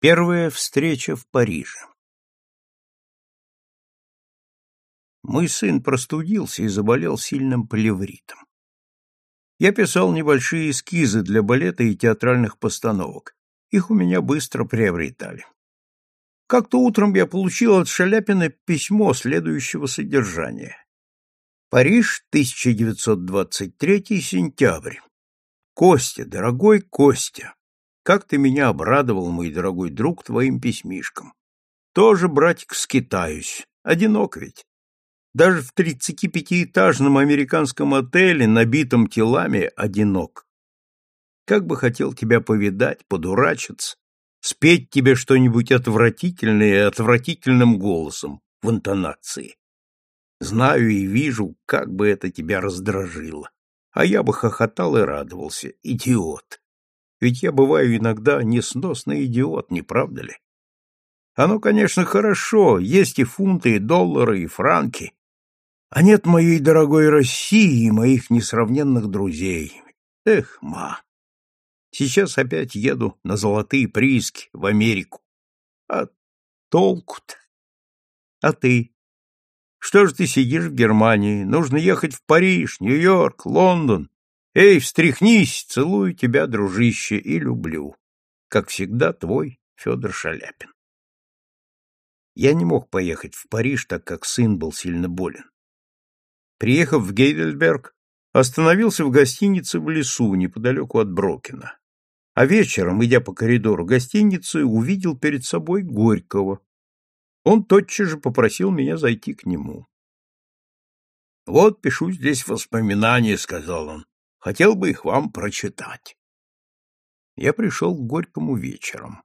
Первая встреча в Париже. Мой сын простудился и заболел сильным плевритом. Я писал небольшие эскизы для балета и театральных постановок. Их у меня быстро приобретали. Как-то утром я получил от Шаляпина письмо следующего содержания. Париж, 1923 сентябрь. Костя, дорогой Костя, как ты меня обрадовал, мой дорогой друг, твоим письмишком. Тоже, братик, скитаюсь. Одинок ведь. Даже в тридцатипятиэтажном американском отеле, набитом телами, одинок. Как бы хотел тебя повидать, подурачиться, спеть тебе что-нибудь отвратительное отвратительным голосом в интонации. Знаю и вижу, как бы это тебя раздражило. А я бы хохотал и радовался. Идиот. Ведь я бываю иногда несносный идиот, не правда ли? Оно, конечно, хорошо, есть и фунты, и доллары, и франки. А нет моей дорогой России и моих несравненных друзей. Эх, ма! Сейчас опять еду на золотые прииски в Америку. А толку-то? А ты? Что же ты сидишь в Германии? Нужно ехать в Париж, Нью-Йорк, Лондон. Эй, встряхнись, целую тебя, дружище, и люблю. Как всегда, твой Федор Шаляпин. Я не мог поехать в Париж, так как сын был сильно болен. Приехав в Гейдельберг, остановился в гостинице в лесу, неподалеку от Брокена. А вечером, идя по коридору гостиницы, увидел перед собой Горького. Он тотчас же попросил меня зайти к нему. «Вот пишу здесь воспоминания», — сказал он. Хотел бы их вам прочитать. Я пришел к Горькому вечером.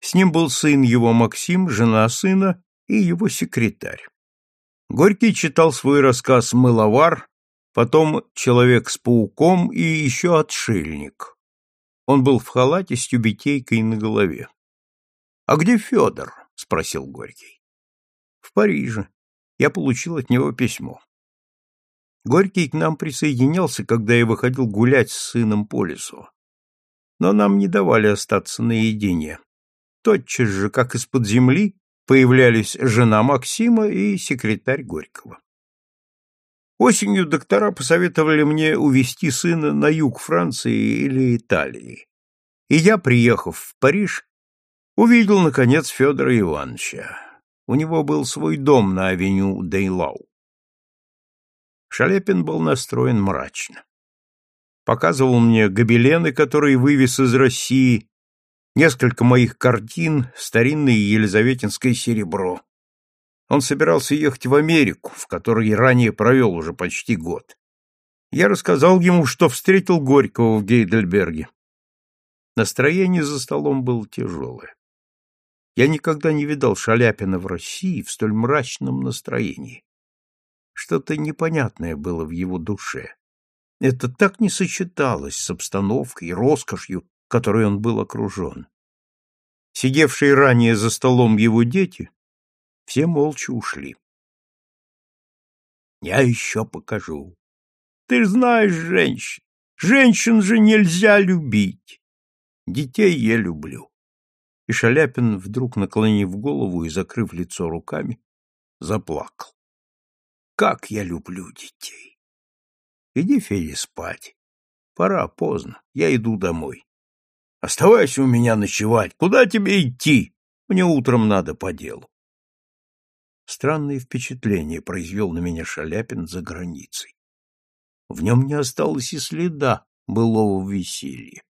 С ним был сын его Максим, жена сына и его секретарь. Горький читал свой рассказ «Мыловар», потом «Человек с пауком» и еще «Отшельник». Он был в халате с тюбетейкой на голове. — А где Федор? — спросил Горький. — В Париже. Я получил от него письмо. Горький к нам присоединялся, когда я выходил гулять с сыном по лесу. Но нам не давали остаться наедине. Тотчас же, как из-под земли, появлялись жена Максима и секретарь Горького. Осенью доктора посоветовали мне увезти сына на юг Франции или Италии. И я, приехав в Париж, увидел, наконец, Федора Ивановича. У него был свой дом на авеню Дейлау. Шаляпин был настроен мрачно. Показывал мне гобелены, которые вывез из России, несколько моих картин, старинное елизаветинское серебро. Он собирался ехать в Америку, в которой ранее провел уже почти год. Я рассказал ему, что встретил Горького в Гейдельберге. Настроение за столом было тяжелое. Я никогда не видал Шаляпина в России в столь мрачном настроении. Что-то непонятное было в его душе. Это так не сочеталось с обстановкой и роскошью, которой он был окружен. Сидевшие ранее за столом его дети все молча ушли. «Я еще покажу. Ты знаешь женщин. Женщин же нельзя любить. Детей я люблю». И Шаляпин, вдруг наклонив голову и закрыв лицо руками, заплакал. Как я люблю детей! Иди, Федя, спать. Пора, поздно. Я иду домой. Оставайся у меня ночевать. Куда тебе идти? Мне утром надо по делу. Странное впечатление произвел на меня Шаляпин за границей. В нем не осталось и следа былого веселья.